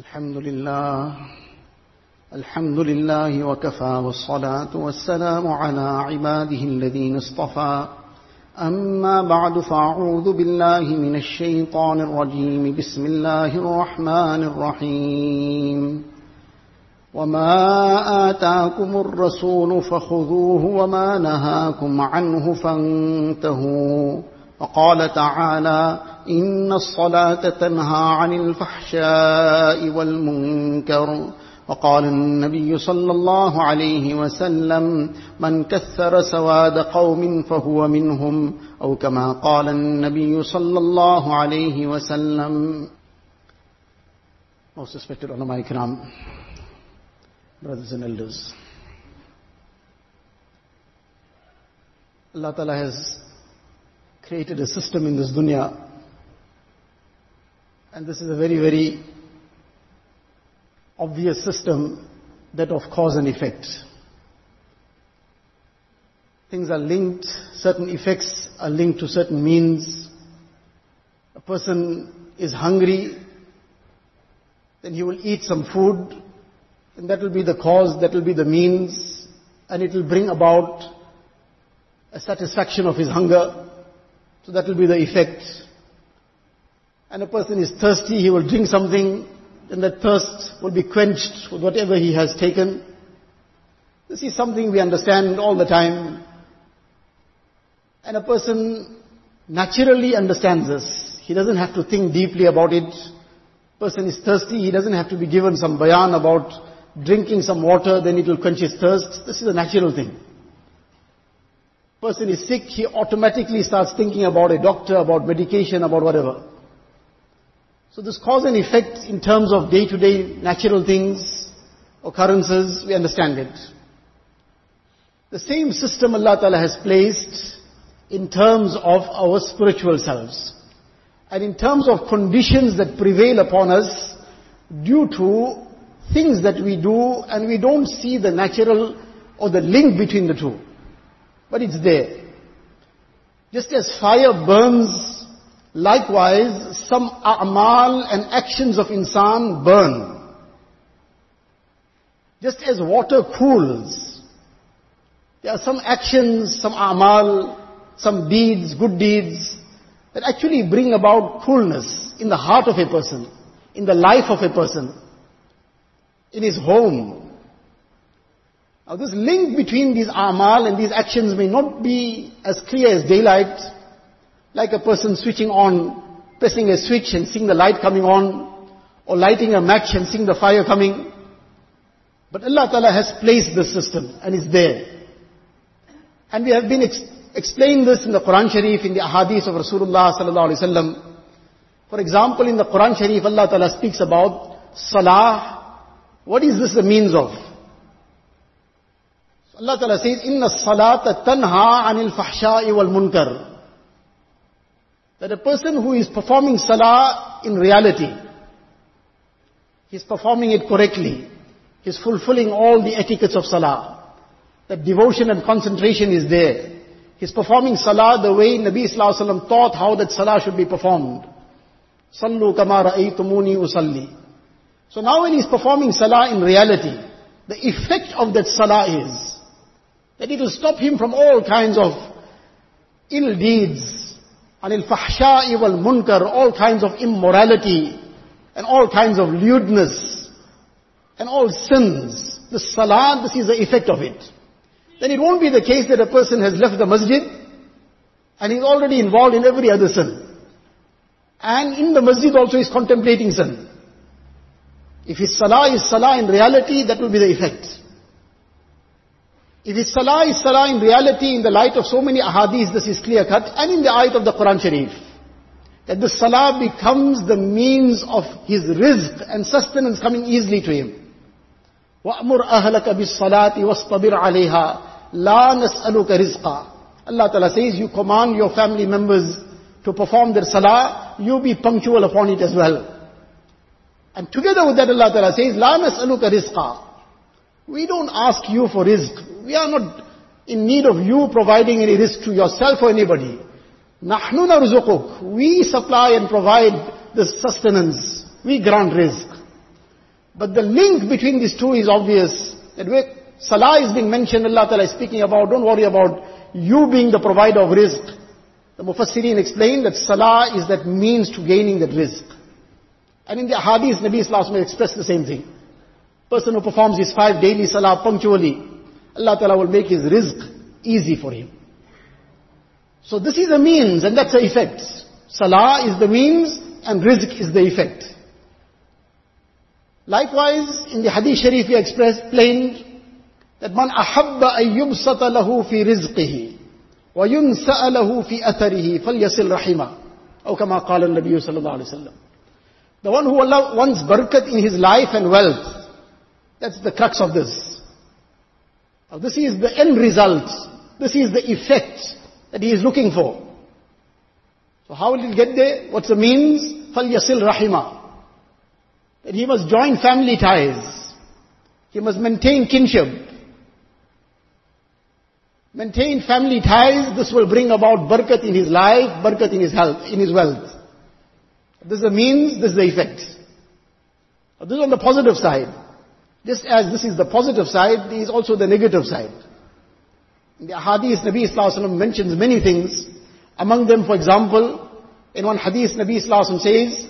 الحمد لله الحمد لله وكفى والصلاة والسلام على عباده الذين اصطفى. أما بعد فأعوذ بالله من الشيطان الرجيم. بسم الله الرحمن الرحيم. وما آتاكم الرسول فخذوه وما نهاكم عنه فانتهوا. وقال تعالى إن الصلاة تنهى عن الفحشاء والمنكر وقال النبي صلى الله عليه وسلم من كثر سواد قوم فهو منهم أو كما قال النبي صلى الله عليه وسلم Most respected ulama ikram, brothers and elders. Allah Ta'ala has created a system in this dunya and this is a very, very obvious system that of cause and effect. Things are linked, certain effects are linked to certain means. A person is hungry, then he will eat some food, and that will be the cause, that will be the means, and it will bring about a satisfaction of his hunger. So that will be the effect. And a person is thirsty, he will drink something, then that thirst will be quenched with whatever he has taken. This is something we understand all the time. And a person naturally understands this. He doesn't have to think deeply about it. Person is thirsty, he doesn't have to be given some bayan about drinking some water, then it will quench his thirst. This is a natural thing. Person is sick, he automatically starts thinking about a doctor, about medication, about whatever. So this cause and effect in terms of day-to-day natural things, occurrences, we understand it. The same system Allah Ta'ala has placed in terms of our spiritual selves. And in terms of conditions that prevail upon us due to things that we do and we don't see the natural or the link between the two. But it's there. Just as fire burns, likewise some a'mal and actions of insan burn. Just as water cools, there are some actions, some a'mal, some deeds, good deeds, that actually bring about coolness in the heart of a person, in the life of a person, in his home. Now this link between these amal and these actions may not be as clear as daylight, like a person switching on, pressing a switch and seeing the light coming on, or lighting a match and seeing the fire coming. But Allah Ta'ala has placed this system and is there. And we have been ex- explained this in the Quran Sharif, in the ahadith of Rasulullah Sallallahu Alaihi Wasallam. For example, in the Quran Sharif, Allah Ta'ala speaks about salah. What is this the means of? Allah Ta'ala says, Inna salata tanha anil fahsha'i wal munkar. That a person who is performing salah in reality, he's performing it correctly. He's fulfilling all the etiquettes of salah. That devotion and concentration is there. He's performing salah the way Nabi Sallallahu taught how that salah should be performed. Sallu kama ra'aytumuni usalli. So now when he's performing salah in reality, the effect of that salah is that it will stop him from all kinds of ill deeds, anil fahsha'i wal munkar, all kinds of immorality, and all kinds of lewdness, and all sins. The salah, this is the effect of it. Then it won't be the case that a person has left the masjid, and he's already involved in every other sin. And in the masjid also he's contemplating sin. If his salah is salah in reality, that will be the effect. If his salah is salah in reality, in the light of so many ahadith, this is clear cut, and in the ayat of the Quran Sharif, that the salah becomes the means of his rizq and sustenance coming easily to him. وَأْمُرْ أَهْلَكَ بِالصَّلَاةِ وَاسْطَبِرْ عَلَيْهَا لَا نَسْأَلُكَ رِزْقًا Allah Ta'ala says, you command your family members to perform their salah, you be punctual upon it as well. And together with that Allah Ta'ala says, لَا نَسْأَلُكَ رِزْقًا we don't ask you for rizq. We are not in need of you providing any rizq to yourself or anybody. نَحْنُ نَرْزُقُكُ We supply and provide the sustenance. We grant rizq. But the link between these two is obvious. That where salah is being mentioned, Allah Ta'ala is speaking about, don't worry about you being the provider of rizq. The Mufassirin explained that salah is that means to gaining that rizq. And in the hadith, Nabi Sallallahu expressed the same thing. Person who performs his five daily Salah punctually, Allah Ta'ala will make his rizq easy for him. So this is a means and that's the effect. Salah is the means and rizq is the effect. Likewise, in the Hadith Sharif we explained that man ahabba an yubsata lahu fi rizqihi wa yunsa'a lahu fi atarihi falyasil rahima. Or kama qala al-Nabi sallallahu alayhi wa The one who Allah wants barakat in his life and wealth, that's the crux of this. Now this is the end result. This is the effect that he is looking for. So how will he get there? What's the means? فَلْيَصِلْ rahima. That he must join family ties. He must maintain kinship. Maintain family ties, this will bring about barakat in his life, barakat in his health, in his wealth. This is the means, this is the effect. This is on the positive side. Just as this is the positive side, there is also the negative side. In the hadith, Nabi Wasallam mentions many things. Among them, for example, in one hadith, Nabi Wasallam says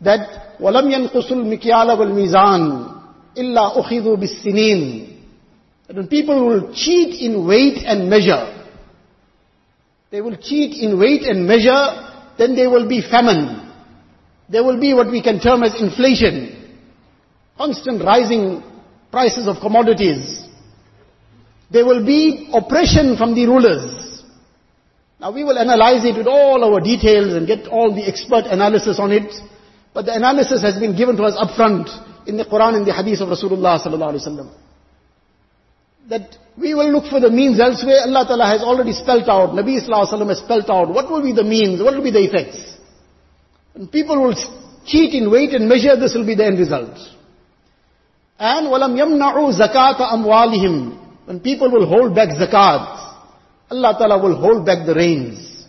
that وَلَمْ يَنْقُسُ الْمِكْيَالَ وَالْمِيزَانِ إِلَّا أُخِذُوا بِالسِّنِينَ That when people will cheat in weight and measure, they will cheat in weight and measure, then there will be famine. There will be what we can term as inflation. Constant rising prices of commodities. There will be oppression from the rulers. Now we will analyze it with all our details and get all the expert analysis on it. But the analysis has been given to us upfront in the Quran and the Hadith of Rasulullah sallallahu alaihi wasallam. That we will look for the means elsewhere. Allah Ta'ala has already spelt out. Nabi Sallallahu Alaihi Wasallam has spelt out. What will be the means? What will be the effects? And people will cheat in weight and measure, this will be the end result. And وَلَمْ يَمْنَعُوا زَكَاةَ أَمْوَالِهِمْ when people will hold back zakat, Allah Ta'ala will hold back the rains.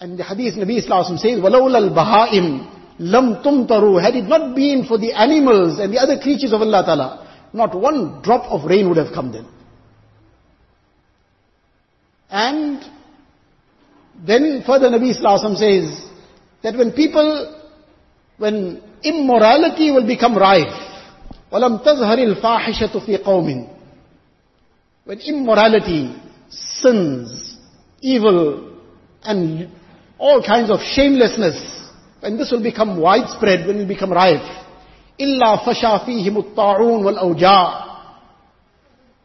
And the hadith Nabi Islam says, وَلَوْلَا الْبَهَائِمْ lam tumtaru. Had it not been for the animals and the other creatures of Allah Ta'ala, not one drop of rain would have come then. And then further Nabi Islam says that when people, when immorality will become rife, وَلَمْ تَظْهَرِ الْفَاحِشَةُ فِي قَوْمٍ when immorality, sins, evil, and all kinds of shamelessness, when this will become widespread, when it will become rife, illa fasha fihim wal awja'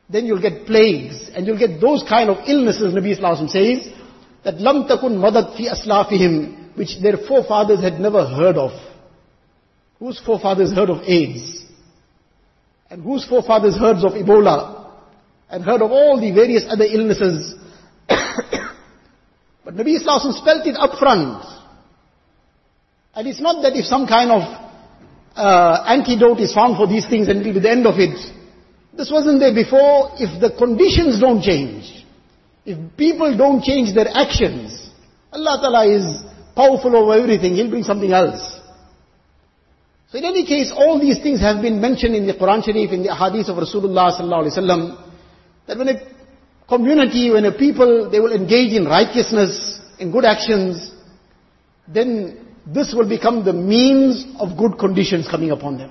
then you'll get plagues, and you'll get those kind of illnesses, Nabi Sallallahu says, that lam takun madad fi aslafihim, which their forefathers had never heard of. Whose forefathers heard of AIDS? And whose forefathers heard of Ebola? and heard of all the various other illnesses. but Nabi Sallallahu spelt it up front. And it's not that if some kind of uh, antidote is found for these things and it will be the end of it. This wasn't there before. If the conditions don't change, if people don't change their actions, Allah Ta'ala is powerful over everything. He'll bring something else. So in any case, all these things have been mentioned in the Quran Sharif, in the hadith of Rasulullah Sallallahu Alaihi Wasallam. That when a community, when a people, they will engage in righteousness, in good actions, then this will become the means of good conditions coming upon them.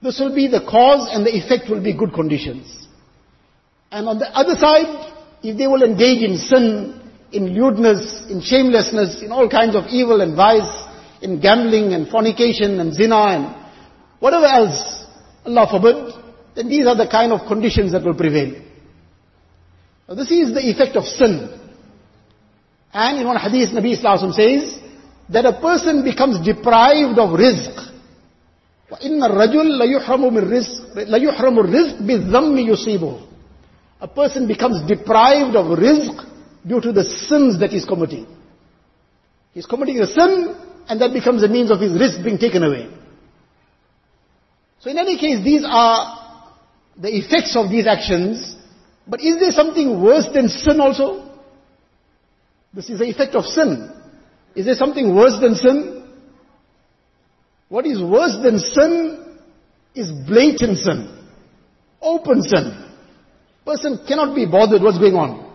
This will be the cause and the effect will be good conditions. And on the other side, if they will engage in sin, in lewdness, in shamelessness, in all kinds of evil and vice, in gambling and fornication and zina and whatever else, Allah forbid, then these are the kind of conditions that will prevail. Now this is the effect of sin. And in one hadith, Nabi Islam says that a person becomes deprived of rizq. وَإِنَّ الرَّجُلْ لَيُحْرَمُ مِنْ رِزْقِ لَيُحْرَمُ الرِّزْقِ بِالذَّمِّ يُصِيبُهُ A person becomes deprived of rizq due to the sins that he's committing. He's committing a sin and that becomes a means of his rizq being taken away. So in any case, these are the effects of these actions but is there something worse than sin also? This is the effect of sin. Is there something worse than sin? What is worse than sin is blatant sin. Open sin. Person cannot be bothered what's going on.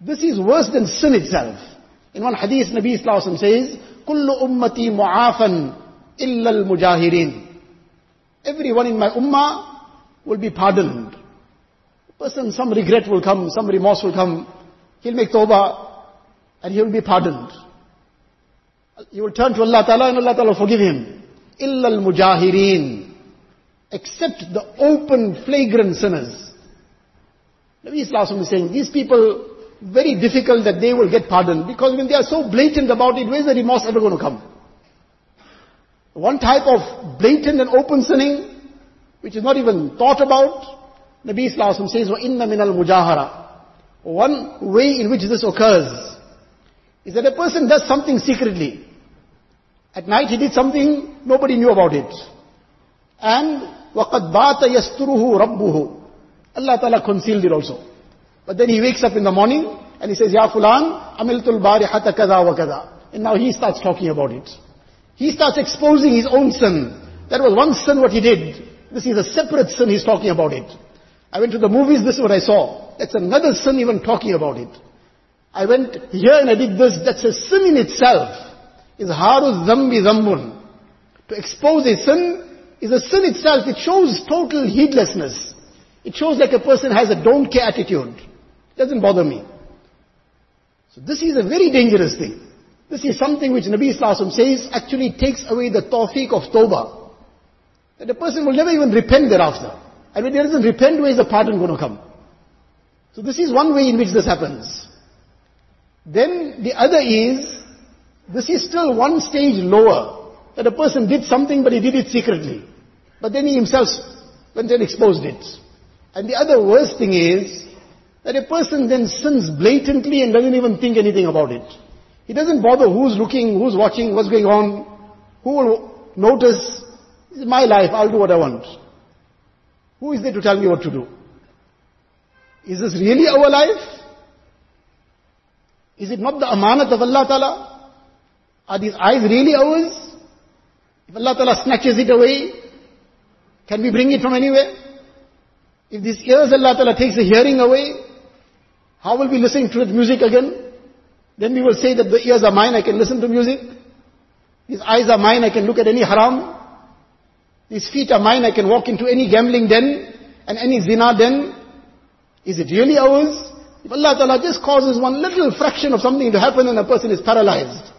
This is worse than sin itself. In one hadith, Nabi Sallallahu says, Kullu ummati mu'afan illal mujahirin. Everyone in my ummah will be pardoned. Person, some regret will come, some remorse will come. He'll make tawbah and he'll be pardoned. He will turn to Allah Ta'ala and Allah Ta'ala will forgive him. Illal mujahireen. Except the open, flagrant sinners. Nabi Islam is saying, these people very difficult that they will get pardoned because when they are so blatant about it, where's the remorse ever going to come? One type of blatant and open sinning, which is not even thought about, Nabi Islam says, وَإِنَّ مِنَ الْمُجَاهَرَةِ One way in which this occurs is that a person does something secretly. At night he did something, nobody knew about it. And وَقَدْ بَاتَ يَسْتُرُهُ رَبُّهُ Allah Ta'ala concealed it also. But then he wakes up in the morning and he says, Ya Fulan, amiltul barihata kada wa kada. And now he starts talking about it. He starts exposing his own sin. That was one sin what he did. This is a separate sin he's talking about it. I went to the movies, this is what I saw. That's another sin even talking about it. I went here and I did this, that's a sin in itself. Is haru zambi zambun. To expose a sin is a sin itself. It shows total heedlessness. It shows like a person has a don't care attitude. Doesn't bother me. So this is a very dangerous thing. This is something which Nabi Islam says actually takes away the tawfiq of tawbah. That a person will never even repent thereafter. And when he doesn't repent, where is the pardon going to come? So this is one way in which this happens. Then the other is, this is still one stage lower. That a person did something but he did it secretly. But then he himself went and exposed it. And the other worst thing is, that a person then sins blatantly and doesn't even think anything about it. He doesn't bother who's looking, who's watching, what's going on, who will notice. Is my life, I'll do what I want. Who is there to tell me what to do? Is this really our life? Is it not the amanat of Allah Ta'ala? Are these eyes really ours? If Allah Ta'ala snatches it away, can we bring it from anywhere? If these ears Allah Ta'ala takes the hearing away, how will we listen to the music again? Then we will say that the ears are mine, I can listen to music. These eyes are mine, I can look at any haram. These feet are mine, I can walk into any gambling den and any zina den. Is it really ours? If Allah Ta'ala just causes one little fraction of something to happen and a person is paralyzed.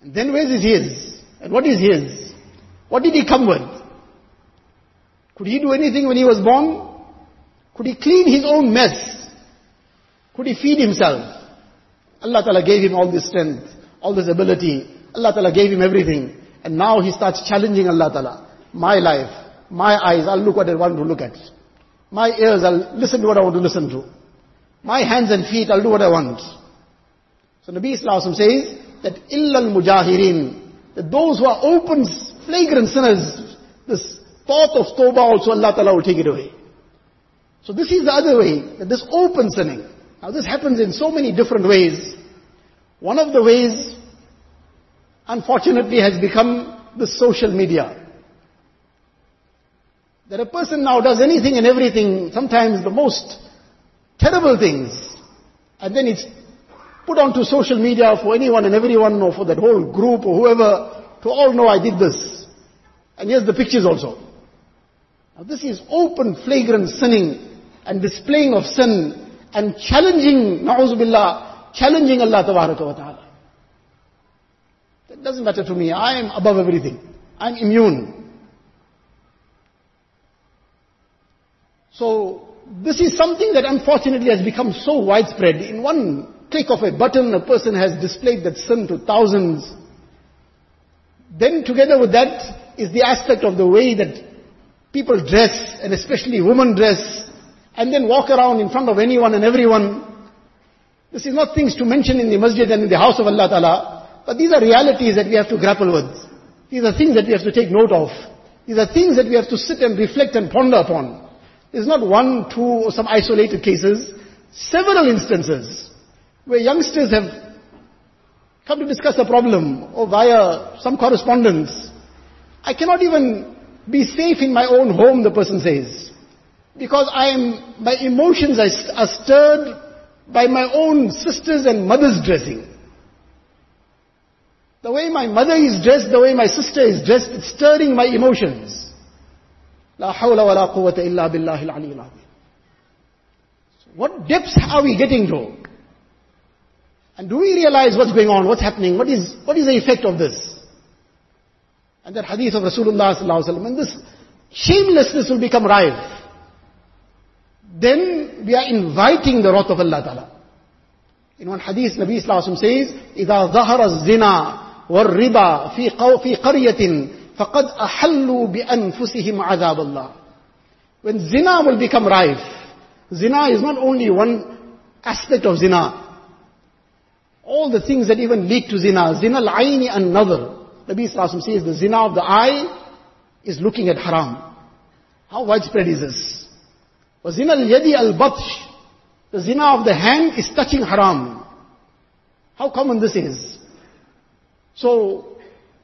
And then where is his? And what is his? What did he come with? Could he do anything when he was born? Could he clean his own mess? Could he feed himself? Allah Ta'ala gave him all this strength, all this ability. Allah Ta'ala gave him everything. And now he starts challenging Allah Ta'ala. My life, my eyes, I'll look what I want to look at. My ears, I'll listen to what I want to listen to. My hands and feet, I'll do what I want. So Nabi Islam says that illal mujahirin, that those who are open, flagrant sinners, this thought of tawbah also Allah Ta'ala will take it away. So this is the other way, that this open sinning. Now this happens in so many different ways. One of the ways, unfortunately, has become the social media. That a person now does anything and everything, sometimes the most terrible things, and then it's put onto social media for anyone and everyone or for that whole group or whoever to all know I did this. And here's the pictures also. Now this is open, flagrant sinning and displaying of sin and challenging, na'uzubillah, challenging Allah Tabaraka wa Ta'ala. That doesn't matter to me. I am above everything. I'm immune. So, this is something that unfortunately has become so widespread. In one click of a button, a person has displayed that sin to thousands. Then together with that is the aspect of the way that people dress, and especially women dress, and then walk around in front of anyone and everyone. This is not things to mention in the masjid and in the house of Allah Ta'ala, but these are realities that we have to grapple with. These are things that we have to take note of. These are things that we have to sit and reflect and ponder upon. There's not one, two, or some isolated cases. Several instances where youngsters have come to discuss a problem or via some correspondence. I cannot even be safe in my own home, the person says because I am, my emotions are, stirred by my own sister's and mother's dressing. The way my mother is dressed, the way my sister is dressed, it's stirring my emotions. لا حول ولا قوة إلا بالله العلي العظيم. What depths are we getting to? And do we realize what's going on, what's happening, what is, what is the effect of this? And that hadith of Rasulullah sallallahu alaihi wasallam, and this shamelessness will become rife Then we are inviting the wrath of Allah Ta'ala. In one hadith, Nabi Sallallahu Alaihi Wasallam says, إِذَا ظَهَرَ الزِّنَا وَالرِّبَى فِي, قو في قَرْيَةٍ فَقَدْ أَحَلُّوا بِأَنفُسِهِمْ عَذَابَ اللَّهِ When zina will become rife, zina is not only one aspect of zina. All the things that even lead to zina, zina al-ayni another. Nabi Sallallahu says the zina of the eye is looking at haram. How widespread is this? وَزِنَا الْيَدِ الْبَطْشِ The zina of the hand is touching haram. How common this is. So,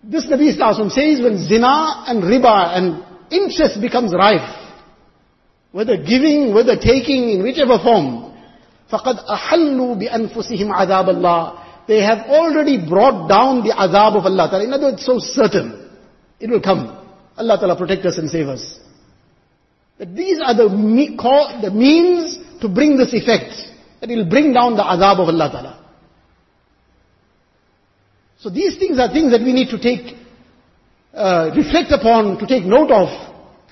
this Nabi Sallallahu says when zina and riba and interest becomes rife, whether giving, whether taking, in whichever form, فَقَدْ أَحَلُّوا بِأَنفُسِهِمْ عَذَابَ اللَّهِ They have already brought down the azab of Allah Ta'ala. In other words, so certain. It will come. Allah Ta'ala protect us and save us. That these are the, me, the means to bring this effect. That it will bring down the azab of Allah Ta'ala. So these things are things that we need to take, uh, reflect upon, to take note of,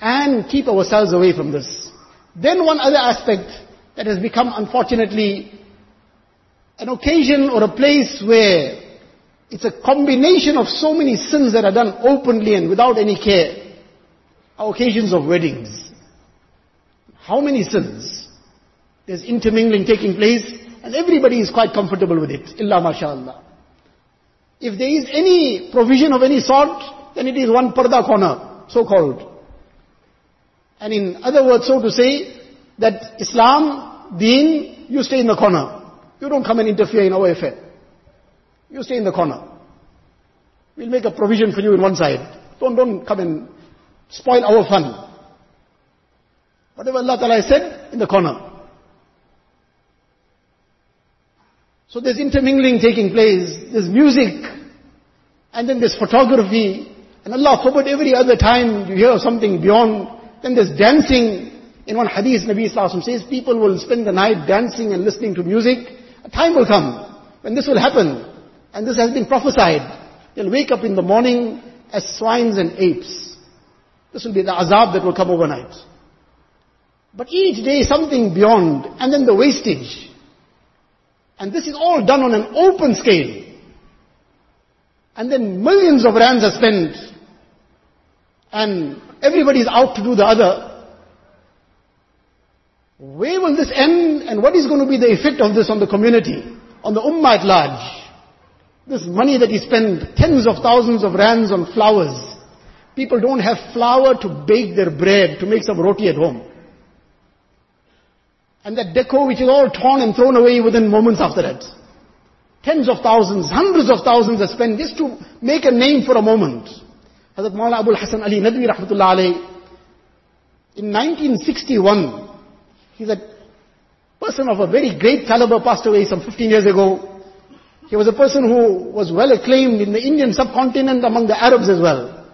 and keep ourselves away from this. Then one other aspect that has become unfortunately an occasion or a place where it's a combination of so many sins that are done openly and without any care are occasions of weddings. How many sins? There's intermingling taking place and everybody is quite comfortable with it. Illa mashallah. If there is any provision of any sort, then it is one parda corner, so called. And in other words, so to say, that Islam, deen, you stay in the corner. You don't come and interfere in our affair. You stay in the corner. We'll make a provision for you in one side. Don't, don't come and spoil our fun. Whatever Allah Ta'ala has said, in the corner. So there's intermingling taking place, there's music, and then there's photography, and Allah forbid every other time you hear something beyond, then there's dancing. In one hadith, Nabi Sallallahu says, people will spend the night dancing and listening to music. A time will come when this will happen, and this has been prophesied. They'll wake up in the morning as swines and apes. This will be the azab that will come overnight. But each day something beyond, and then the wastage. And this is all done on an open scale. And then millions of rands are spent. And everybody is out to do the other. Where will this end and what is going to be the effect of this on the community, on the ummah at large? This money that you spend, tens of thousands of rands on flowers. People don't have flour to bake their bread, to make some roti at home. And that decor which is all torn and thrown away within moments after that. Tens of thousands, hundreds of thousands are spent just to make a name for a moment. Hazrat Maulana Abul Hassan Ali Nadwi rahmatullah in 1961, he's a person of a very great caliber, passed away some 15 years ago. He was a person who was well acclaimed in the Indian subcontinent among the Arabs as well.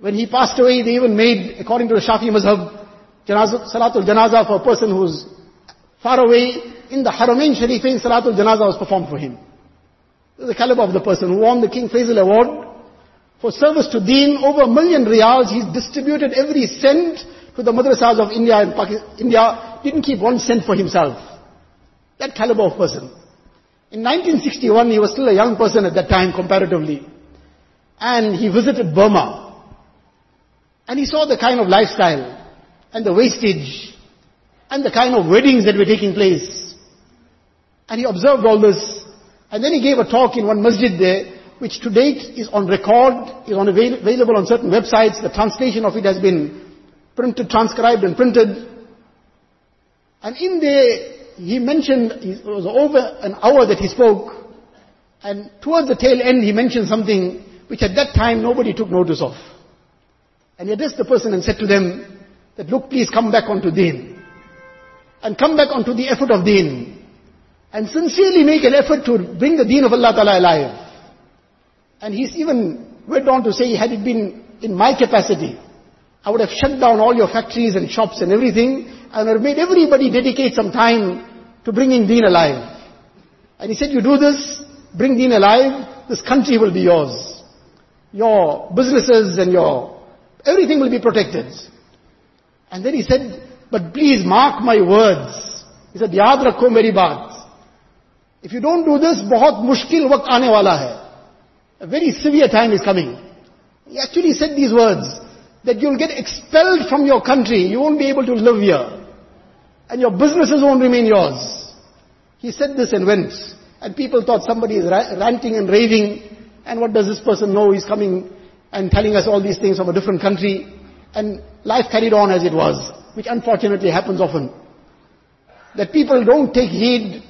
When he passed away, they even made, according to the Shafi Mazhab, Salatul Janaza for a person who's far away, in the Haramain Sharifain, Salatul Janazah was performed for him. The caliber of the person who won the King Faisal Award for service to Deen, over a million riyals. He's distributed every cent to the madrasas of India and Pakistan. India didn't keep one cent for himself. That caliber of person. In 1961, he was still a young person at that time comparatively. And he visited Burma. And he saw the kind of lifestyle and the wastage and the kind of weddings that were taking place. And he observed all this. And then he gave a talk in one masjid there, which to date is on record, is on avail- available on certain websites. The translation of it has been printed, transcribed and printed. And in there, he mentioned, it was over an hour that he spoke, and towards the tail end he mentioned something which at that time nobody took notice of. And he addressed the person and said to them that look please come back onto deen. And come back onto the effort of deen. And sincerely make an effort to bring the deen of Allah Ta'ala alive. And he's even went on to say, had it been in my capacity, I would have shut down all your factories and shops and everything, and have made everybody dedicate some time to bringing deen alive. And he said, you do this, bring deen alive, this country will be yours. Your businesses and your, everything will be protected. And then he said, but please mark my words. He said, yaad rakho meri baat. If you don't do this, बहुत मुश्किल वक्त आने वाला है. A very severe time is coming. He actually said these words, that you'll get expelled from your country, you won't be able to live here. And your businesses won't remain yours. He said this and went. And people thought somebody is ranting and raving. And what does this person know? He's coming and telling us all these things from a different country. And life carried on as it was, which unfortunately happens often. That people don't take heed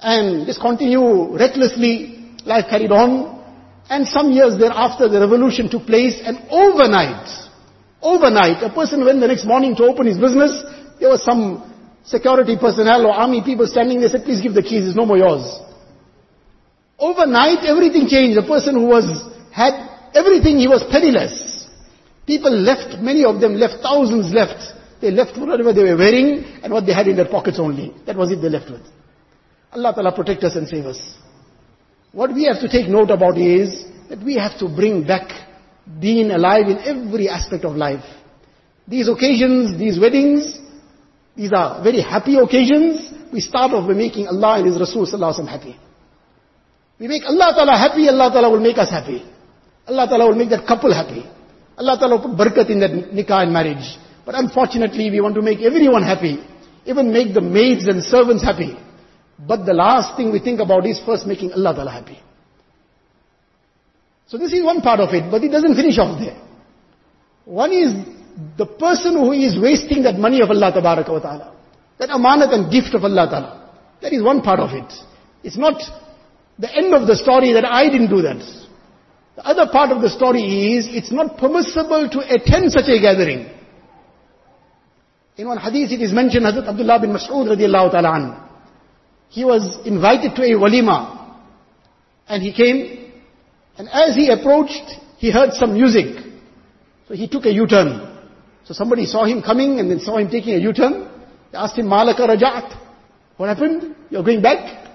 and just continue recklessly. Life carried on. And some years thereafter, the revolution took place, and overnight, overnight, a person went the next morning to open his business, there was some security personnel or army people standing there, said, please give the keys, it's no more yours. Overnight, everything changed. A person who was, had everything, he was penniless. People left, many of them left, thousands left. They left whatever they were wearing and what they had in their pockets only. That was it they left with. Allah Ta'ala protect us and save us. What we have to take note about is that we have to bring back deen alive in every aspect of life. These occasions, these weddings, these are very happy occasions. We start off by making Allah and His Rasul Sallallahu happy. We make Allah Ta'ala happy, Allah Ta'ala will make us happy. Allah Ta'ala will make that couple happy. Allah Ta'ala will put barakat in that nikah and marriage. But unfortunately, we want to make everyone happy. Even make the maids and servants happy. But the last thing we think about is first making Allah Ta'ala happy. So this is one part of it, but it doesn't finish off there. One is the person who is wasting that money of Allah Ta'ala. That amanat and gift of Allah Ta'ala. That is one part of it. It's not the end of the story that I didn't do that. The other part of the story is, it's not permissible to attend such a gathering. In one hadith it is mentioned, Hazrat Abdullah bin Mas'ud radiallahu ta'ala anhu he was invited to a walima. And he came, and as he approached, he heard some music. So he took a U-turn. So somebody saw him coming and then saw him taking a U-turn. They asked him, Malaka Rajat. What happened? You're going back?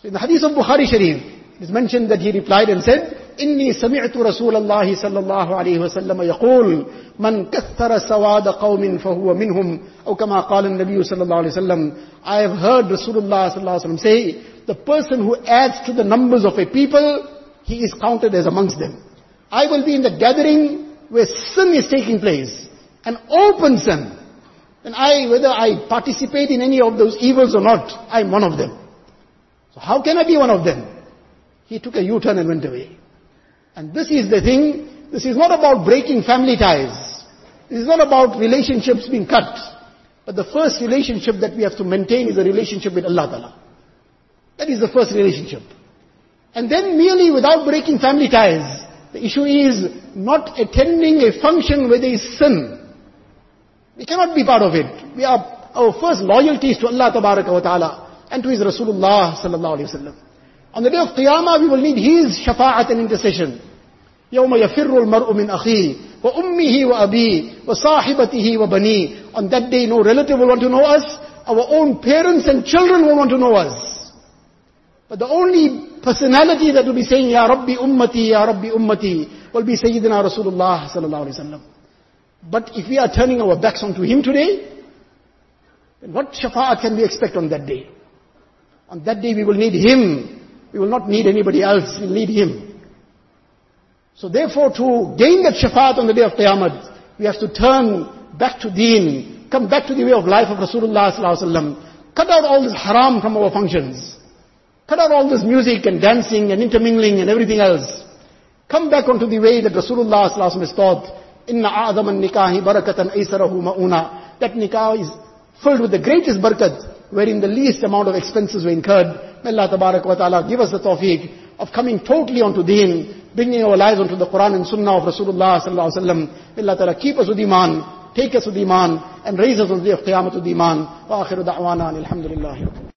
So in the hadith of Bukhari Sharif, it is mentioned that he replied and said, إني سمعت رسول الله صلى الله عليه وسلم يقول من كثر سواد قوم فهو منهم أو كما قال النبي صلى الله عليه وسلم I have heard Rasulullah صلى الله عليه وسلم say the person who adds to the numbers of a people he is counted as amongst them I will be in the gathering where sin is taking place an open sin and I whether I participate in any of those evils or not I am one of them so how can I be one of them he took a U-turn and went away and this is the thing, this is not about breaking family ties. This is not about relationships being cut. But the first relationship that we have to maintain is a relationship with Allah Ta'ala. That is the first relationship. And then merely without breaking family ties, the issue is not attending a function where there is sin. We cannot be part of it. We are, our first loyalty is to Allah Ta'ala and to His Rasulullah Sallallahu Alaihi Wasallam. On the day of Qiyamah, we will need His shafa'at and intercession. يوم يفر المرء من أخيه وأمه وأبيه وصاحبته وبنيه On that day, no relative will want to know us. Our own parents and children will want to know us. But the only personality that will be saying, Ya Rabbi Ummati, Ya Rabbi Ummati, will be Sayyidina Rasulullah sallallahu alaihi wasallam. But if we are turning our backs onto him today, then what shafa'at can we expect on that day? On that day we will need him we will not need anybody else, we'll need Him. So therefore to gain that shafaat on the day of Qiyamah, we have to turn back to deen, come back to the way of life of Rasulullah sallallahu cut out all this haram from our functions, cut out all this music and dancing and intermingling and everything else. Come back onto the way that Rasulullah sallallahu has taught, Inna a'adam nikahi barakatan aysarahu ma'una. That nikah is filled with the greatest barakat, wherein the least amount of expenses were incurred. May Allah tabarak wa ta'ala give us the tawfiq of coming totally onto deen, bringing our lives onto the Quran and Sunnah of Rasulullah sallallahu alaihi wasallam. May Allah Ta'ala keep us with Iman, take us with Iman, and raise us on the day of Qiyamah with Iman. Wa akhiru da'wana alhamdulillah.